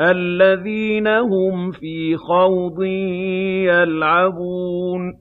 الَّذِينَ هُمْ فِي خَوْضٍ يَلْعَبُونَ.